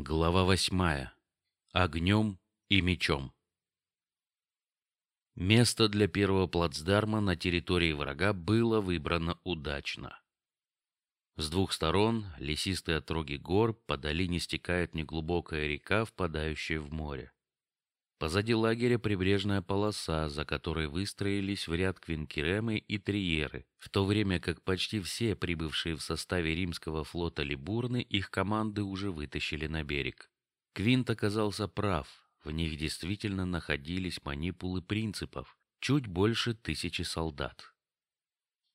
Глава восьмая. Огнем и мечом. Место для первого плацдарма на территории врага было выбрано удачно. С двух сторон лесистые отроги гор по долине стекает неглубокая река, впадающая в море. Позади лагеря прибрежная полоса, за которой выстроились в ряд квинкеремы и триеры, в то время как почти все прибывшие в составе римского флота либурны их команды уже вытащили на берег. Квинт оказался прав. В них действительно находились манипулы принципов, чуть больше тысячи солдат.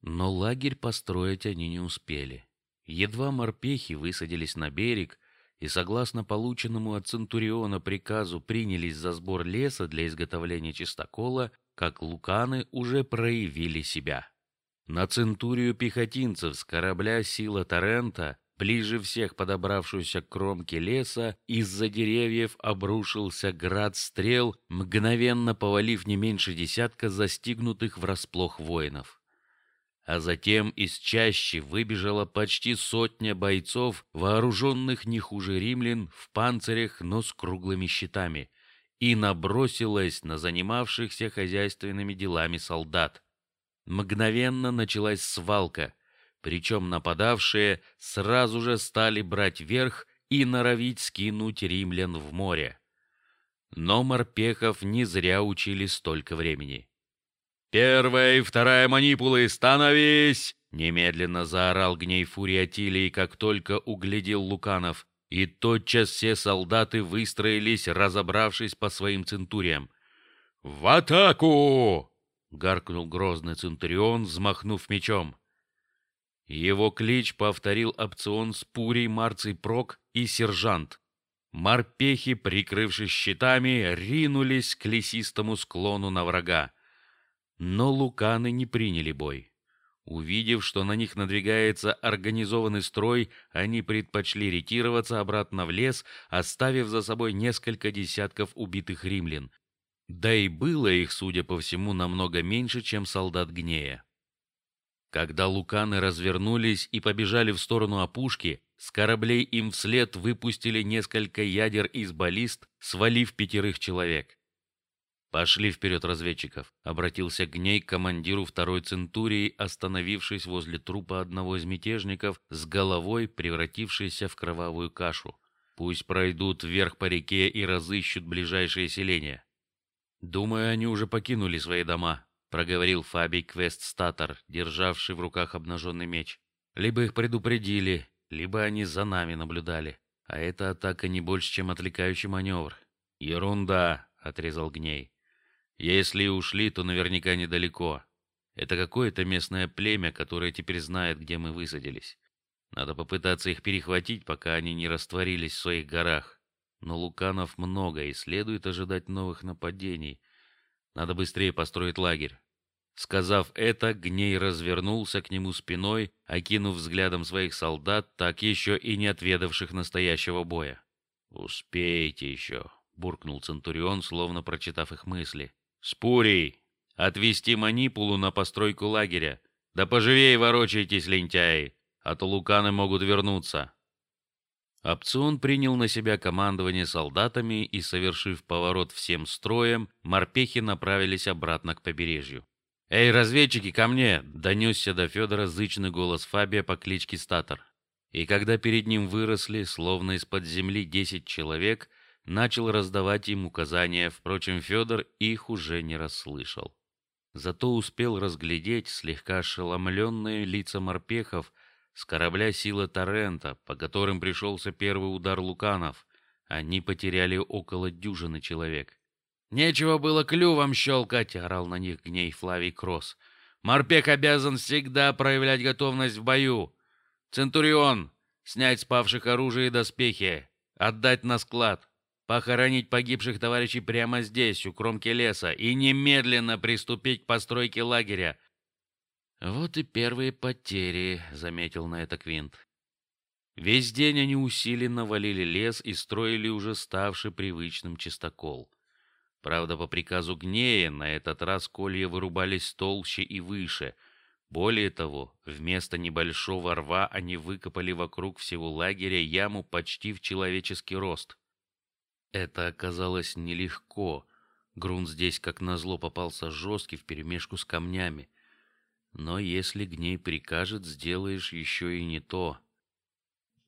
Но лагерь построить они не успели. Едва морпехи высадились на берег, и согласно полученному от центуриона приказу принялись за сбор леса для изготовления чистокола, как луканы уже проявили себя. На центурию пехотинцев с корабля Сила Торрента, ближе всех подобравшуюся к кромке леса, из-за деревьев обрушился град стрел, мгновенно повалив не меньше десятка застигнутых врасплох воинов а затем из чащи выбежала почти сотня бойцов, вооруженных не хуже римлян, в панцирях, но с круглыми щитами, и набросилась на занимавшихся хозяйственными делами солдат. Мгновенно началась свалка, причем нападавшие сразу же стали брать верх и норовить скинуть римлян в море. Но морпехов не зря учили столько времени. «Первая и вторая манипулы, становись!» Немедленно заорал гней фурии Атилии, как только углядел Луканов, и тотчас все солдаты выстроились, разобравшись по своим центуриям. «В атаку!» — гаркнул грозный центурион, взмахнув мечом. Его клич повторил опцион Спурий, Марций Прок и сержант. Морпехи, прикрывшись щитами, ринулись к лесистому склону на врага. Но луканы не приняли бой. Увидев, что на них надвигается организованный строй, они предпочли ретироваться обратно в лес, оставив за собой несколько десятков убитых римлян. Да и было их, судя по всему, намного меньше, чем солдат Гнея. Когда луканы развернулись и побежали в сторону опушки, с кораблей им вслед выпустили несколько ядер из баллист, свалив пятерых человек. Пошли вперед разведчиков, обратился к ней командиру второй центурии, остановившись возле трупа одного из мятежников с головой, превратившейся в кровавую кашу. Пусть пройдут вверх по реке и разыщут ближайшие селения. Думаю, они уже покинули свои дома, проговорил Фабий Квестстатор, державший в руках обнаженный меч. Либо их предупредили, либо они за нами наблюдали. А эта атака не больше, чем отвлекающий маневр. Ерунда, отрезал Гней. Если и ушли, то наверняка недалеко. Это какое-то местное племя, которое теперь знает, где мы высадились. Надо попытаться их перехватить, пока они не растворились в своих горах. Но луканов много, и следует ожидать новых нападений. Надо быстрее построить лагерь. Сказав это, Гней развернулся к нему спиной, окинув взглядом своих солдат, так еще и не отведавших настоящего боя. Успеете еще, буркнул центурион, словно прочитав их мысли. Спурий, отвести манипулу на постройку лагеря. Да поживее ворочайтесь, лентяи, а то луканы могут вернуться. Опцион принял на себя командование солдатами и, совершив поворот всем строем, морпехи направились обратно к побережью. «Эй, разведчики, ко мне!» — донесся до Федора зычный голос Фабия по кличке Статор. И когда перед ним выросли, словно из-под земли, десять человек — начал раздавать им указания, впрочем, Федор их уже не расслышал. Зато успел разглядеть слегка ошеломленные лица морпехов с корабля Сила Торрента, по которым пришелся первый удар луканов. Они потеряли около дюжины человек. Нечего было клювом щелкать, орал на них гней Флавий Кросс. Морпех обязан всегда проявлять готовность в бою. Центурион, снять с павших оружие и доспехи, отдать на склад похоронить погибших товарищей прямо здесь, у кромки леса, и немедленно приступить к постройке лагеря. Вот и первые потери, заметил на это Квинт. Весь день они усиленно валили лес и строили уже ставший привычным чистокол. Правда, по приказу Гнея на этот раз колья вырубались толще и выше. Более того, вместо небольшого рва они выкопали вокруг всего лагеря яму почти в человеческий рост. Это оказалось нелегко. Грунт здесь, как назло, попался жесткий вперемешку с камнями. Но если гней прикажет, сделаешь еще и не то.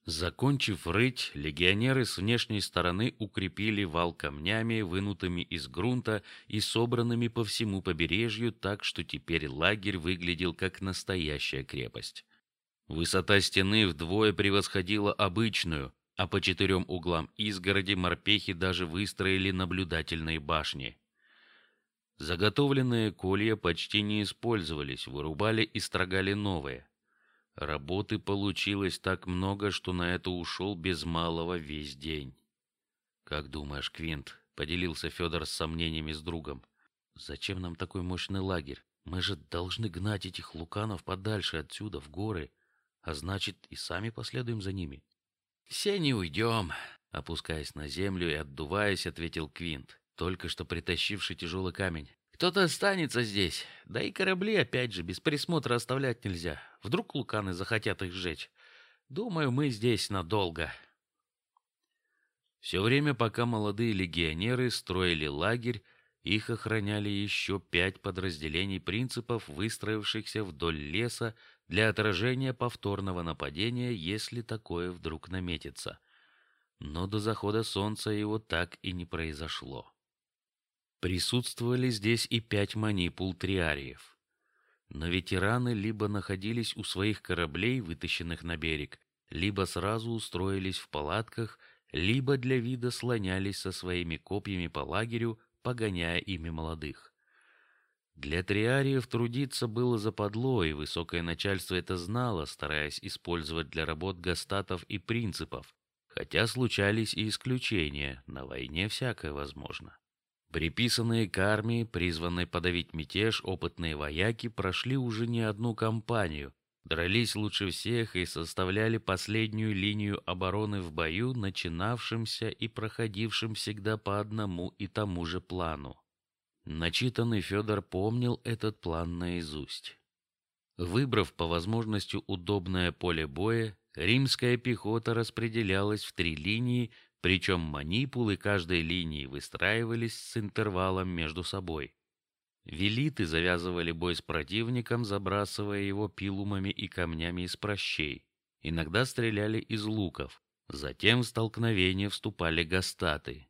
Закончив рыть, легионеры с внешней стороны укрепили вал камнями, вынутыми из грунта и собранными по всему побережью, так что теперь лагерь выглядел как настоящая крепость. Высота стены вдвое превосходила обычную, а по четырем углам изгороди морпехи даже выстроили наблюдательные башни. Заготовленные колья почти не использовались, вырубали и строгали новые. Работы получилось так много, что на это ушел без малого весь день. Как думаешь, Квинт? Поделился Федор с сомнениями с другом. Зачем нам такой мощный лагерь? Мы же должны гнать этих луканов подальше отсюда в горы, а значит и сами последуем за ними. Все не уйдем, опускаясь на землю и отдуваясь, ответил Квинт, только что притащивший тяжелый камень. Кто-то останется здесь, да и корабли опять же без присмотра оставлять нельзя. Вдруг луканы захотят их сжечь. Думаю, мы здесь надолго. Все время, пока молодые легионеры строили лагерь, их охраняли еще пять подразделений принципов, выстроившихся вдоль леса для отражения повторного нападения, если такое вдруг наметится. Но до захода солнца его так и не произошло. Присутствовали здесь и пять манипул триариев. Но ветераны либо находились у своих кораблей, вытащенных на берег, либо сразу устроились в палатках, либо для вида слонялись со своими копьями по лагерю, погоняя ими молодых. Для триариев трудиться было западло, и высокое начальство это знало, стараясь использовать для работ гастатов и принципов, хотя случались и исключения, на войне всякое возможно. Приписанные к армии, призванные подавить мятеж, опытные вояки прошли уже не одну кампанию, дрались лучше всех и составляли последнюю линию обороны в бою, начинавшемся и проходившем всегда по одному и тому же плану. Начитанный Федор помнил этот план наизусть. Выбрав по возможности удобное поле боя, римская пехота распределялась в три линии причем манипулы каждой линии выстраивались с интервалом между собой. Велиты завязывали бой с противником, забрасывая его пилумами и камнями из прощей. Иногда стреляли из луков. Затем в столкновение вступали гастаты.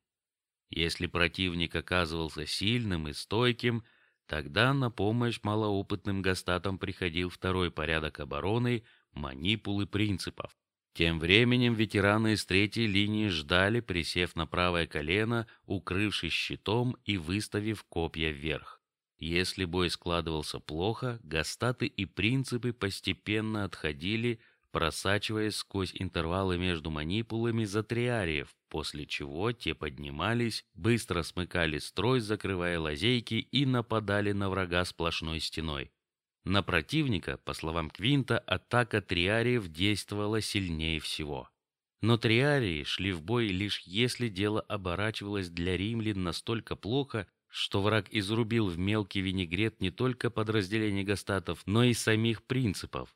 Если противник оказывался сильным и стойким, тогда на помощь малоопытным гастатам приходил второй порядок обороны манипулы принципов. Тем временем ветераны из третьей линии ждали, присев на правое колено, укрывшись щитом и выставив копья вверх. Если бой складывался плохо, гастаты и принципы постепенно отходили, просачиваясь сквозь интервалы между манипулами за триариев, после чего те поднимались, быстро смыкали строй, закрывая лазейки и нападали на врага сплошной стеной. На противника, по словам Квинта, атака триариев действовала сильнее всего. Но триарии шли в бой лишь если дело оборачивалось для римлян настолько плохо, что враг изрубил в мелкий винегрет не только подразделения гастатов, но и самих принципов.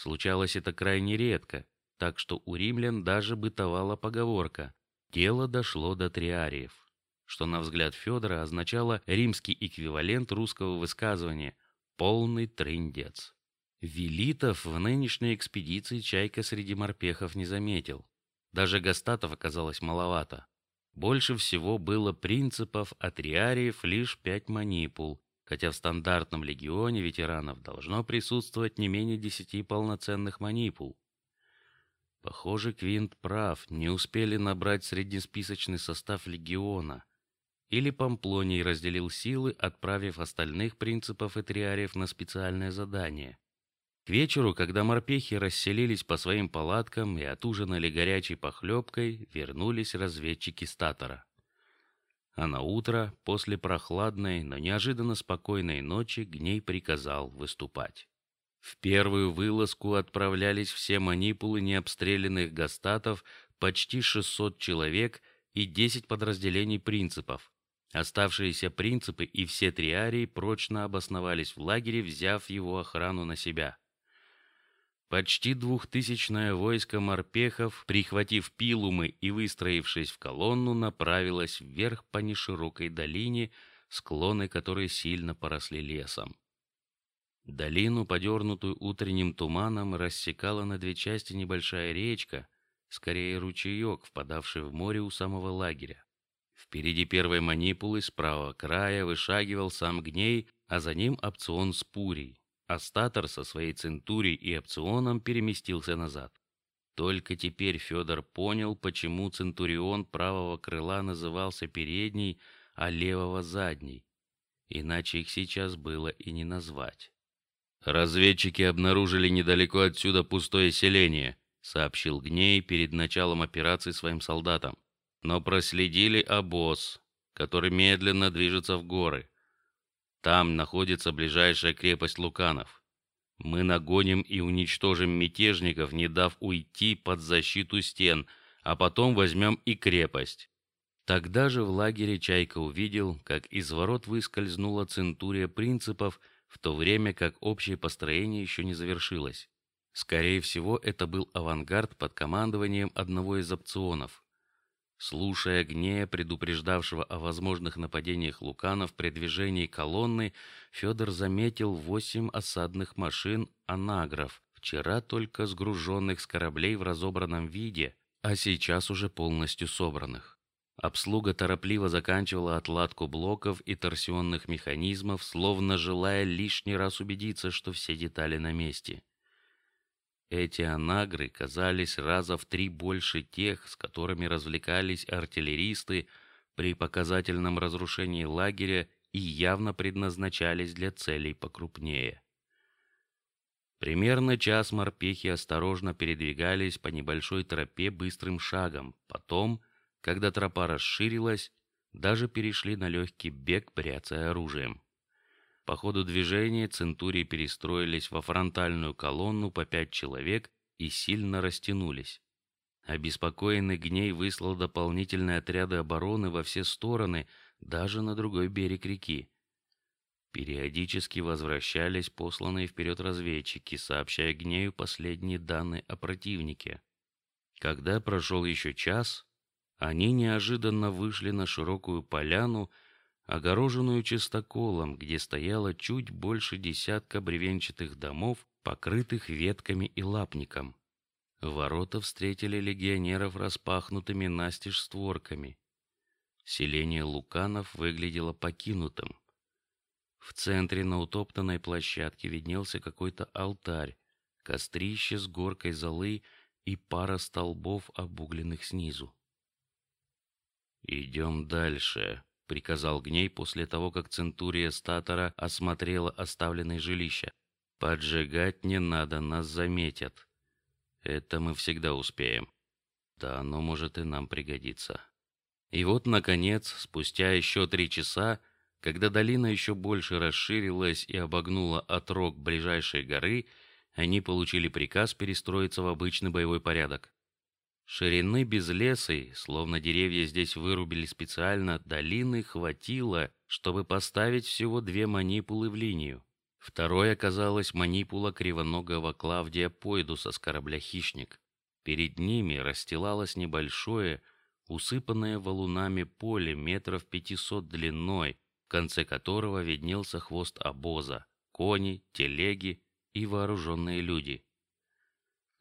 Случалось это крайне редко, так что у римлян даже бытовала поговорка: "Дело дошло до триариев", что на взгляд Федора означало римский эквивалент русского высказывания Полный трындец. Велитов в нынешней экспедиции Чайка среди морпехов не заметил. Даже гастатов оказалось маловато. Больше всего было принципов, а триариев лишь пять манипул, хотя в стандартном легионе ветеранов должно присутствовать не менее десяти полноценных манипул. Похоже, Квинт прав, не успели набрать среднесписочный состав легиона. Или Памплоний разделил силы, отправив остальных принципов и триариев на специальное задание. К вечеру, когда морпехи расселились по своим палаткам и отужинали горячей похлебкой, вернулись разведчики статора. А на утро, после прохладной, но неожиданно спокойной ночи, Гней приказал выступать. В первую вылазку отправлялись все манипулы необстрелянных гастатов, почти 600 человек и 10 подразделений принципов, Оставшиеся принципы и все триарии прочно обосновались в лагере, взяв его охрану на себя. Почти двухтысячное войско морпехов, прихватив пилумы и выстроившись в колонну, направилось вверх по неширокой долине, склоны которой сильно поросли лесом. Долину, подернутую утренним туманом, рассекала на две части небольшая речка, скорее ручеек, впадавший в море у самого лагеря. Впереди первой манипулы с правого края вышагивал сам Гней, а за ним опцион с Пурей. Астатор со своей центурией и опционом переместился назад. Только теперь Федор понял, почему центурион правого крыла назывался передний, а левого задний. Иначе их сейчас было и не назвать. Разведчики обнаружили недалеко отсюда пустое селение, сообщил Гней перед началом операции своим солдатам. Но проследили обоз, который медленно движется в горы. Там находится ближайшая крепость Луканов. Мы нагоним и уничтожим мятежников, не дав уйти под защиту стен, а потом возьмем и крепость. Тогда же в лагере Чайка увидел, как из ворот выскользнула центурия принципов, в то время как общее построение еще не завершилось. Скорее всего, это был авангард под командованием одного из опционов. Слушая Гнея, предупреждавшего о возможных нападениях луканов при движении колонны, Федор заметил восемь осадных машин анагров, вчера только сгруженных с кораблей в разобранном виде, а сейчас уже полностью собранных. Обслуга торопливо заканчивала отладку блоков и торсионных механизмов, словно желая лишний раз убедиться, что все детали на месте. Эти анагры казались раза в три больше тех, с которыми развлекались артиллеристы при показательном разрушении лагеря и явно предназначались для целей покрупнее. Примерно час морпехи осторожно передвигались по небольшой тропе быстрым шагом. Потом, когда тропа расширилась, даже перешли на легкий бег, бряцая оружием. По ходу движения центурии перестроились во фронтальную колонну по пять человек и сильно растянулись. Обеспокоенный Гней выслал дополнительные отряды обороны во все стороны, даже на другой берег реки. Периодически возвращались посланные вперед разведчики, сообщая Гнею последние данные о противнике. Когда прошел еще час, они неожиданно вышли на широкую поляну, огороженную чистоколом, где стояло чуть больше десятка бревенчатых домов, покрытых ветками и лапником. Ворота встретили легионеров распахнутыми настежь створками. Селение Луканов выглядело покинутым. В центре на утоптанной площадке виднелся какой-то алтарь, кострище с горкой золы и пара столбов, обугленных снизу. Идем дальше, приказал Гней после того, как центурия статора осмотрела оставленные жилища. Поджигать не надо, нас заметят. Это мы всегда успеем. Да, оно может и нам пригодиться. И вот, наконец, спустя еще три часа, когда долина еще больше расширилась и обогнула отрог ближайшей горы, они получили приказ перестроиться в обычный боевой порядок. Ширины безлесой, словно деревья здесь вырубили специально, долины хватило, чтобы поставить всего две манипулы в линию. Второй оказалась манипула кривоногого Клавдия Пойдуса с корабля Хищник. Перед ними расстилалось небольшое, усыпанное валунами поле метров пятисот длиной, в конце которого виднелся хвост обоза, кони, телеги и вооруженные люди.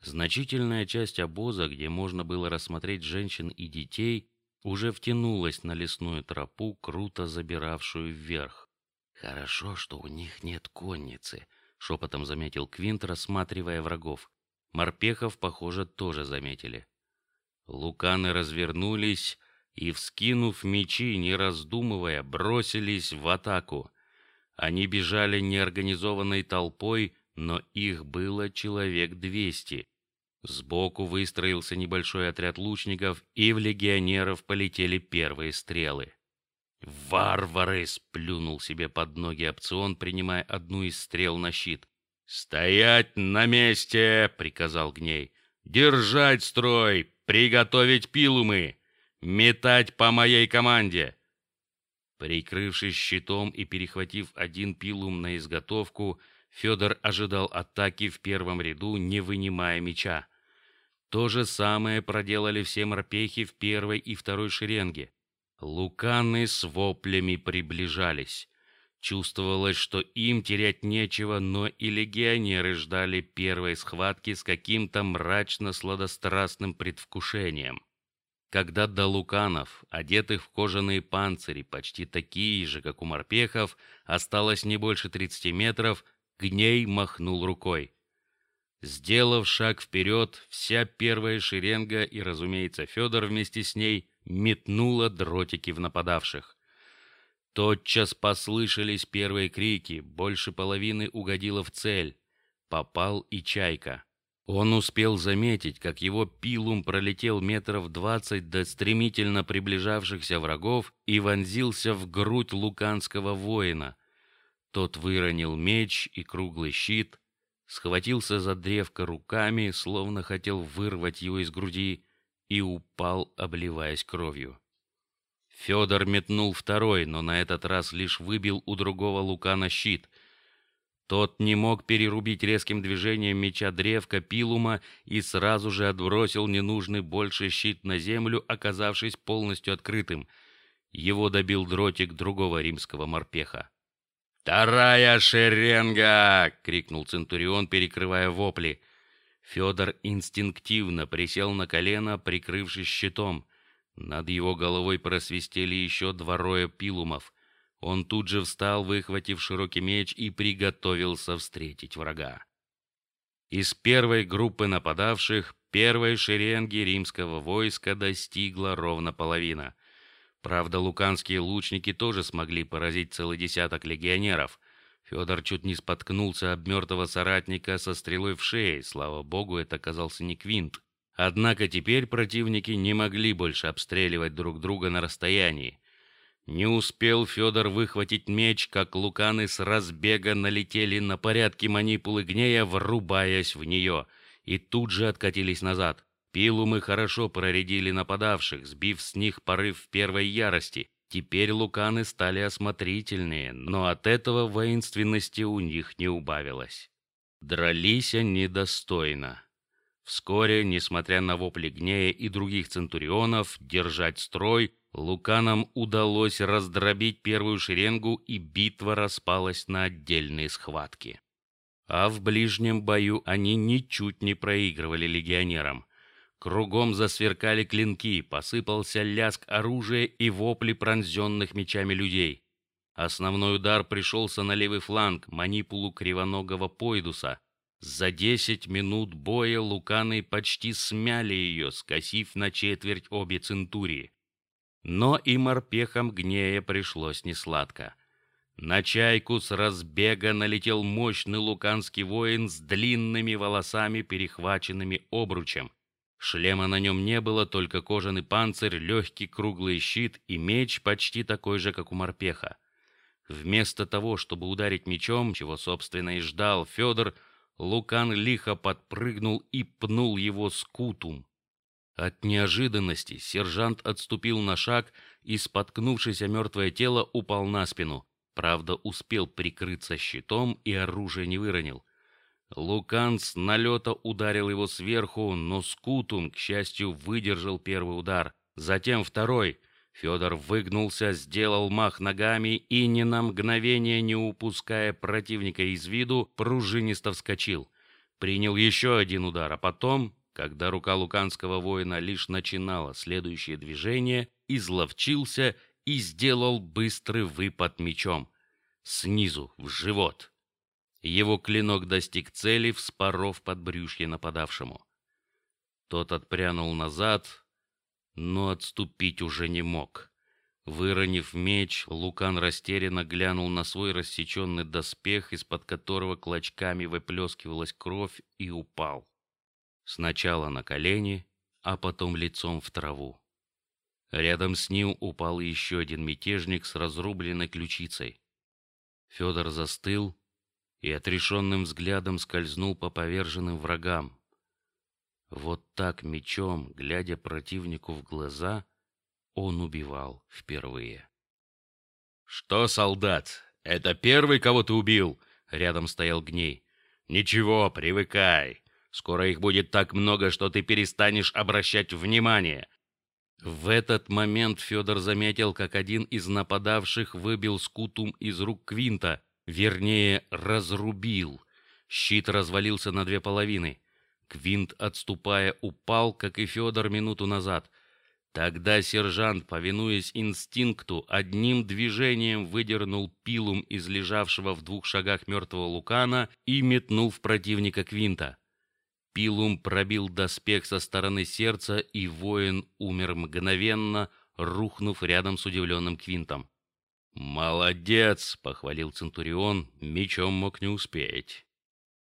Значительная часть обоза, где можно было рассмотреть женщин и детей, уже втянулась на лесную тропу, круто забиравшую вверх. Хорошо, что у них нет конницы, шепотом заметил Квинт, рассматривая врагов. Морпехов, похоже, тоже заметили. Луканы развернулись и, вскинув мечи, не раздумывая, бросились в атаку. Они бежали неорганизованной толпой, но их было человек двести. Сбоку выстроился небольшой отряд лучников, и в легионеров полетели первые стрелы. «Варвары!» — сплюнул себе под ноги опцион, принимая одну из стрел на щит. «Стоять на месте!» — приказал Гней. «Держать строй! Приготовить пилумы! Метать по моей команде!» Прикрывшись щитом и перехватив один пилум на изготовку, Федор ожидал атаки в первом ряду, не вынимая меча. То же самое проделали все морпехи в первой и второй шеренге. Луканы с воплями приближались. Чувствовалось, что им терять нечего, но и легионеры ждали первой схватки с каким-то мрачно-сладострастным предвкушением. Когда до луканов, одетых в кожаные панцири, почти такие же, как у морпехов, осталось не больше 30 метров, Гней махнул рукой. Сделав шаг вперед, вся первая шеренга и, разумеется, Федор вместе с ней метнула дротики в нападавших. Тотчас послышались первые крики, больше половины угодило в цель. Попал и чайка. Он успел заметить, как его пилум пролетел метров двадцать до стремительно приближавшихся врагов и вонзился в грудь луканского воина. Тот выронил меч и круглый щит, схватился за древко руками, словно хотел вырвать его из груди, и упал, обливаясь кровью. Федор метнул второй, но на этот раз лишь выбил у другого лукана щит. Тот не мог перерубить резким движением меча древка пилума и сразу же отбросил ненужный больше щит на землю, оказавшись полностью открытым. Его добил дротик другого римского морпеха. «Вторая шеренга!» — крикнул Центурион, перекрывая вопли. Федор инстинктивно присел на колено, прикрывшись щитом. Над его головой просвистели еще два роя пилумов. Он тут же встал, выхватив широкий меч и приготовился встретить врага. Из первой группы нападавших первой шеренги римского войска достигла ровно половина. Правда, луканские лучники тоже смогли поразить целый десяток легионеров. Федор чуть не споткнулся об мертвого соратника со стрелой в шее. Слава богу, это оказался не Квинт. Однако теперь противники не могли больше обстреливать друг друга на расстоянии. Не успел Федор выхватить меч, как луканы с разбега налетели на порядки манипулы гнея, врубаясь в нее, и тут же откатились назад. Пилумы хорошо проредили нападавших, сбив с них порыв первой ярости. Теперь луканы стали осмотрительнее, но от этого воинственности у них не убавилось. Дрались они достойно. Вскоре, несмотря на вопли гнея и других центурионов, держать строй Луканам удалось раздробить первую шеренгу, и битва распалась на отдельные схватки. А в ближнем бою они ничуть не проигрывали легионерам. Кругом засверкали клинки, посыпался лязг оружия и вопли пронзенных мечами людей. Основной удар пришелся на левый фланг манипулу кривоногого Пойдуса. За десять минут боя луканы почти смяли ее, скосив на четверть обе центурии. Но и морпехам гнея пришлось несладко. На чайку с разбега налетел мощный луканский воин с длинными волосами, перехваченными обручем. Шлема на нем не было, только кожаный панцирь, легкий круглый щит и меч почти такой же, как у морпеха. Вместо того, чтобы ударить мечом, чего собственно и ждал Федор, Лукан лихо подпрыгнул и пнул его скутум. От неожиданности сержант отступил на шаг и, споткнувшись о мертвое тело, упал на спину. Правда, успел прикрыться щитом и оружие не выронил. Лукан с налета ударил его сверху, но Скутум, к счастью, выдержал первый удар. Затем второй. Федор выгнулся, сделал мах ногами и, ни на мгновение не упуская противника из виду, пружинисто вскочил. Принял еще один удар, а потом когда рука луканского воина лишь начинала следующее движение, изловчился и сделал быстрый выпад мечом снизу в живот. Его клинок достиг цели, вспоров подбрюшье нападавшему. Тот отпрянул назад, но отступить уже не мог. Выронив меч, Лукан растерянно глянул на свой рассеченный доспех, из-под которого клочками выплескивалась кровь, и упал. Сначала на колени, а потом лицом в траву. Рядом с ним упал еще один мятежник с разрубленной ключицей. Федор застыл и отрешенным взглядом скользнул по поверженным врагам. Вот так мечом, глядя противнику в глаза, он убивал впервые. Что, солдат, это первый, кого ты убил? Рядом стоял Гней. Ничего, привыкай. Скоро их будет так много, что ты перестанешь обращать внимание. В этот момент Федор заметил, как один из нападавших выбил скутум из рук Квинта, вернее, разрубил. Щит развалился на две половины. Квинт, отступая, упал, как и Федор минуту назад. Тогда сержант, повинуясь инстинкту, одним движением выдернул пилум из лежавшего в двух шагах мертвого Лукана и метнул в противника Квинта. Пилум пробил доспех со стороны сердца, и воин умер мгновенно, рухнув рядом с удивленным Квинтом. «Молодец!» — похвалил Центурион, мечом мог не успеть.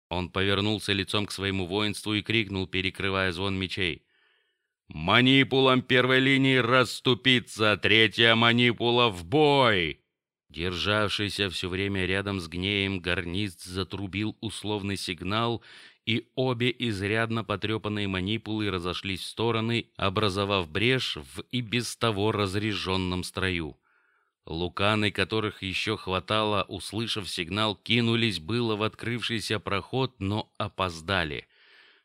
Он повернулся лицом к своему воинству и крикнул, перекрывая звон мечей. Манипулам первой линии расступиться, третья манипула в бой. Державшийся все время рядом с гнеем гарнист затрубил условный сигнал, и обе изрядно потрепанные манипулы разошлись в стороны, образовав брешь в и без того разреженном строю. Луканы, которых еще хватало, услышав сигнал, кинулись было в открывшийся проход, но опоздали.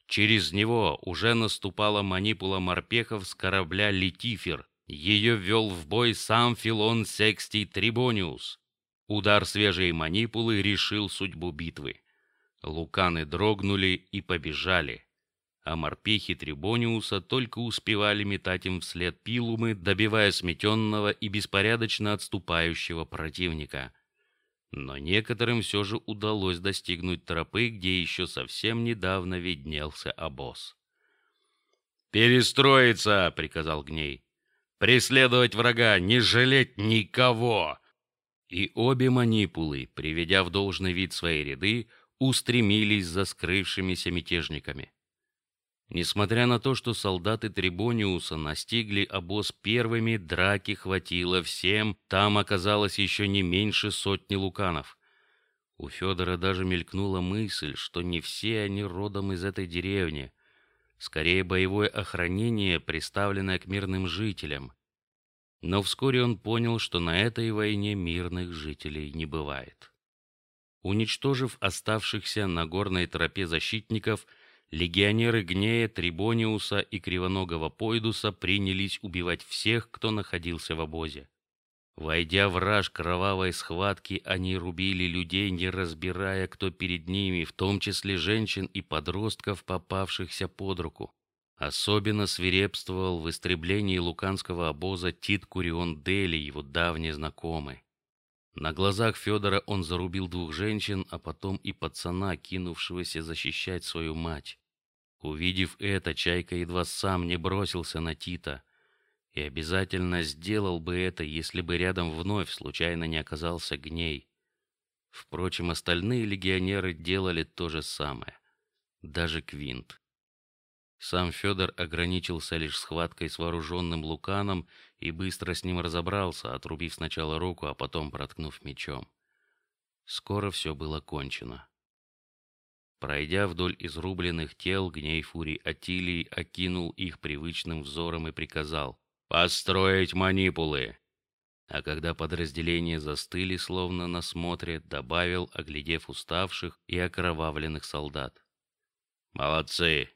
Через него уже наступала манипула морпехов с корабля Летифер. Ее вел в бой сам Филон Секстий Трибониус. Удар свежей манипулы решил судьбу битвы. Луканы дрогнули и побежали, а морпехи Трибониуса только успевали метать им вслед пилумы, добивая сметенного и беспорядочно отступающего противника — но некоторым все же удалось достигнуть тропы, где еще совсем недавно виднелся обоз. «Перестроиться!» — приказал Гней. «Преследовать врага, не жалеть никого!» И обе манипулы, приведя в должный вид свои ряды, устремились за скрывшимися мятежниками. Несмотря на то, что солдаты Трибониуса настигли обоз первыми, драки хватило всем, там оказалось еще не меньше сотни луканов. У Федора даже мелькнула мысль, что не все они родом из этой деревни, скорее боевое охранение, приставленное к мирным жителям. Но вскоре он понял, что на этой войне мирных жителей не бывает. Уничтожив оставшихся на горной тропе защитников, легионеры Гнея, Трибониуса и Кривоногого Пойдуса принялись убивать всех, кто находился в обозе. Войдя в раж кровавой схватки, они рубили людей, не разбирая, кто перед ними, в том числе женщин и подростков, попавшихся под руку. Особенно свирепствовал в истреблении луканского обоза Тит Курион Дели, его давний знакомый. На глазах Федора он зарубил двух женщин, а потом и пацана, кинувшегося защищать свою мать. Увидев это, Чайка едва сам не бросился на Тита и обязательно сделал бы это, если бы рядом вновь случайно не оказался Гней. Впрочем, остальные легионеры делали то же самое, даже Квинт. Сам Федор ограничился лишь схваткой с вооруженным Луканом и быстро с ним разобрался, отрубив сначала руку, а потом проткнув мечом. Скоро все было кончено. Пройдя вдоль изрубленных тел, гней фурий Атилий окинул их привычным взором и приказал «Построить манипулы!» А когда подразделения застыли, словно на смотре, добавил, оглядев уставших и окровавленных солдат. «Молодцы!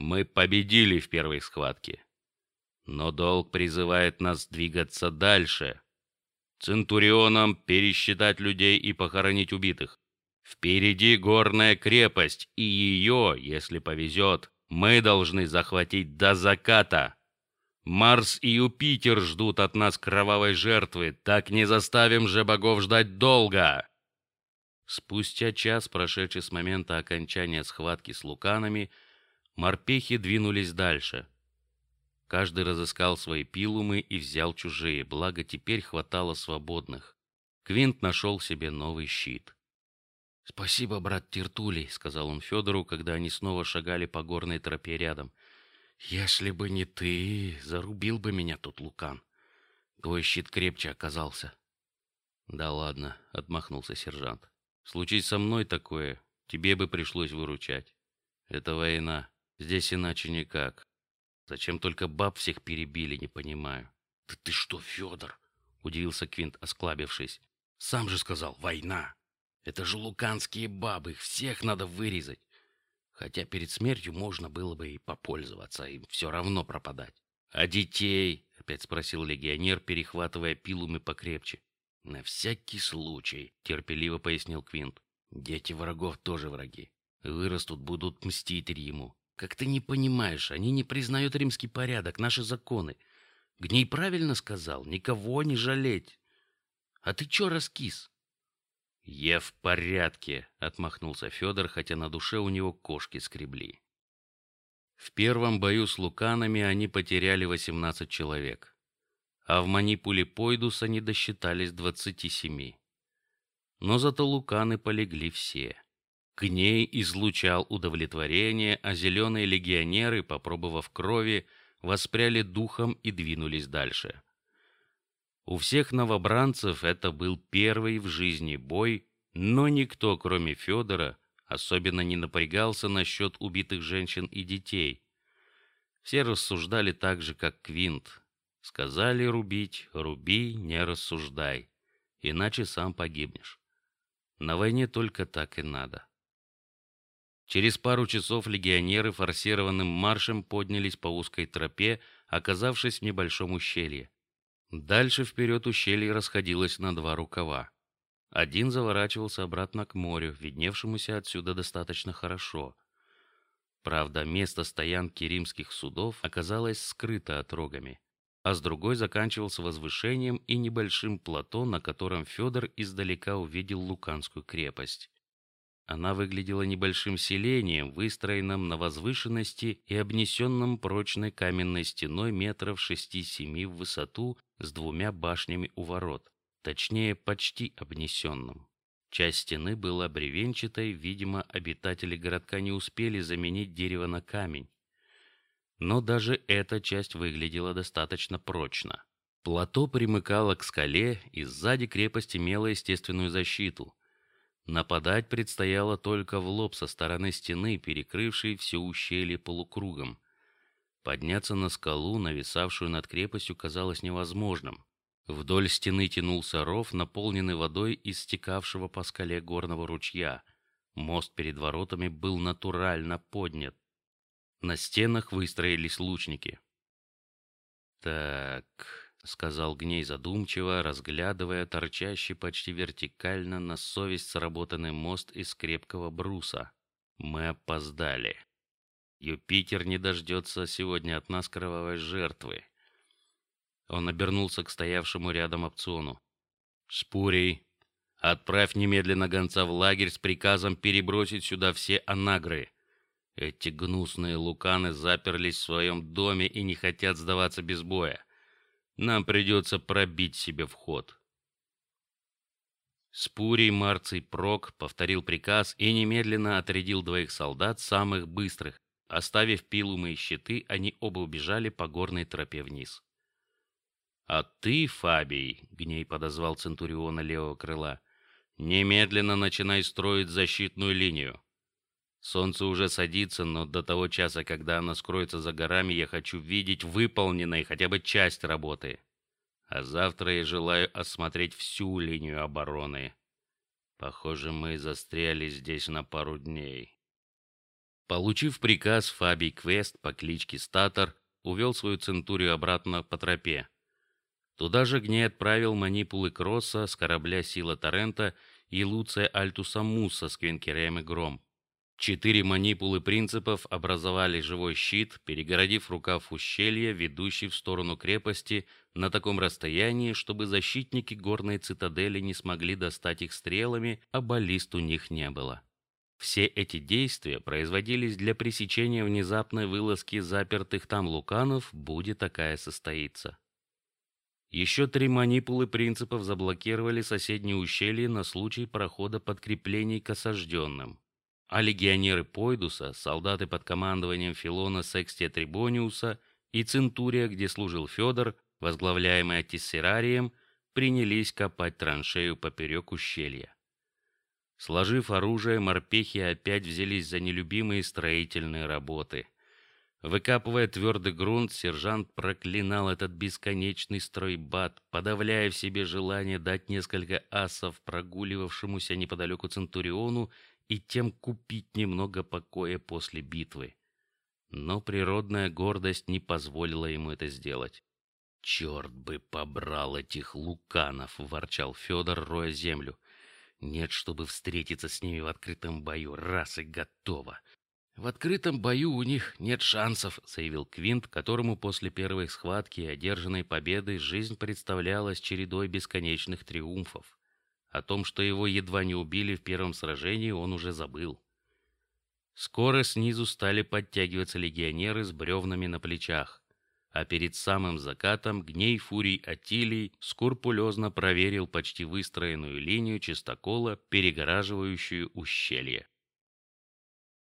Мы победили в первой схватке, но долг призывает нас двигаться дальше. Центурионам пересчитать людей и похоронить убитых. Впереди горная крепость, и ее, если повезет, мы должны захватить до заката. Марс и Юпитер ждут от нас кровавой жертвы, так не заставим же богов ждать долго. Спустя час, прошедший с момента окончания схватки с луканами, морпехи двинулись дальше. Каждый разыскал свои пилумы и взял чужие, благо теперь хватало свободных. Квинт нашел себе новый щит. Спасибо, брат Тиртулий, сказал он Федору, когда они снова шагали по горной тропе рядом. Если бы не ты, зарубил бы меня тут Лукан. Твой щит крепче оказался. Да ладно, отмахнулся сержант. Случись со мной такое, тебе бы пришлось выручать. Это война, здесь иначе никак. Зачем только баб всех перебили, не понимаю. Да ты что, Федор? удивился Квинт, осклабившись. Сам же сказал, война. Это же луканские бабы, их всех надо вырезать. Хотя перед смертью можно было бы и попользоваться, им все равно пропадать. А детей? Опять спросил легионер, перехватывая пилумы покрепче. На всякий случай, терпеливо пояснил Квинт. Дети врагов тоже враги. Вырастут, будут мстить ему. Как ты не понимаешь, они не признают римский порядок, наши законы. Гней правильно сказал, никого не жалеть. А ты чё раскис? Я в порядке, отмахнулся Федор, хотя на душе у него кошки скребли. В первом бою с луканами они потеряли 18 человек, а в манипуле Пойдуса не досчитались 27. Но зато луканы полегли все. Гней излучал удовлетворение, а зеленые легионеры, попробовав крови, воспряли духом и двинулись дальше. У всех новобранцев это был первый в жизни бой, но никто, кроме Федора, особенно не напрягался насчет убитых женщин и детей. Все рассуждали так же, как Квинт. Сказали рубить, руби, не рассуждай, иначе сам погибнешь. На войне только так и надо. Через пару часов легионеры форсированным маршем поднялись по узкой тропе, оказавшись в небольшом ущелье. Дальше вперед ущелье расходилось на два рукава. Один заворачивался обратно к морю, видневшемуся отсюда достаточно хорошо. Правда, место стоянки римских судов оказалось скрыто отрогами, а с другой заканчивался возвышением и небольшим плато, на котором Федор издалека увидел Луканскую крепость. Она выглядела небольшим селением, выстроенным на возвышенности и обнесенным прочной каменной стеной метров шести-семи в высоту с двумя башнями у ворот, точнее, почти обнесенным. Часть стены была бревенчатой, видимо, обитатели городка не успели заменить дерево на камень. Но даже эта часть выглядела достаточно прочно. Плато примыкало к скале, и сзади крепость имела естественную защиту. Нападать предстояло только в лоб со стороны стены, перекрывшей все ущелье полукругом. Подняться на скалу, нависавшую над крепостью, казалось невозможным. Вдоль стены тянулся ров, наполненный водой из стекавшего по скале горного ручья. Мост перед воротами был натурально поднят. На стенах выстроились лучники. Так, сказал Гней задумчиво, разглядывая торчащий почти вертикально на совесть сработанный мост из крепкого бруса. Мы опоздали. Юпитер не дождется сегодня от нас кровавой жертвы. Он обернулся к стоявшему рядом опциону. Спурей, отправь немедленно гонца в лагерь с приказом перебросить сюда все анагры. Эти гнусные луканы заперлись в своем доме и не хотят сдаваться без боя. Нам придется пробить себе вход. Спурий Марций Прок повторил приказ и немедленно отрядил двоих солдат самых быстрых. Оставив пилумы и щиты, они оба убежали по горной тропе вниз. А ты, Фабий, гней подозвал центуриона левого крыла, немедленно начинай строить защитную линию. Солнце уже садится, но до того часа, когда оно скроется за горами, я хочу видеть выполненной хотя бы часть работы. А завтра я желаю осмотреть всю линию обороны. Похоже, мы застряли здесь на пару дней. Получив приказ, Фабий Квест по кличке Статор увел свою центурию обратно по тропе. Туда же Гней отправил манипулы Кросса с корабля Сила Торрента и Луция Альтуса Муса с Квинкерем и Гром. Четыре манипулы принципов образовали живой щит, перегородив рукав ущелья, ведущий в сторону крепости, на таком расстоянии, чтобы защитники горной цитадели не смогли достать их стрелами, а баллист у них не было. Все эти действия производились для пресечения внезапной вылазки запертых там луканов, будет такая состоится. Еще три манипулы принципов заблокировали соседние ущелья на случай прохода подкреплений к осажденным а легионеры Пойдуса, солдаты под командованием Филона Секстия Трибониуса и Центурия, где служил Федор, возглавляемый Тессерарием, принялись копать траншею поперек ущелья. Сложив оружие, морпехи опять взялись за нелюбимые строительные работы. Выкапывая твердый грунт, сержант проклинал этот бесконечный стройбат, подавляя в себе желание дать несколько асов прогуливавшемуся неподалеку Центуриону и тем купить немного покоя после битвы. Но природная гордость не позволила ему это сделать. «Черт бы побрал этих луканов!» — ворчал Федор, роя землю. «Нет, чтобы встретиться с ними в открытом бою, раз и готово!» В открытом бою у них нет шансов, заявил Квинт, которому после первой схватки и одержанной победы жизнь представлялась чередой бесконечных триумфов. О том, что его едва не убили в первом сражении, он уже забыл. Скоро снизу стали подтягиваться легионеры с бревнами на плечах, а перед самым закатом Гней Фурий Атилий скрупулезно проверил почти выстроенную линию чистокола, перегораживающую ущелье.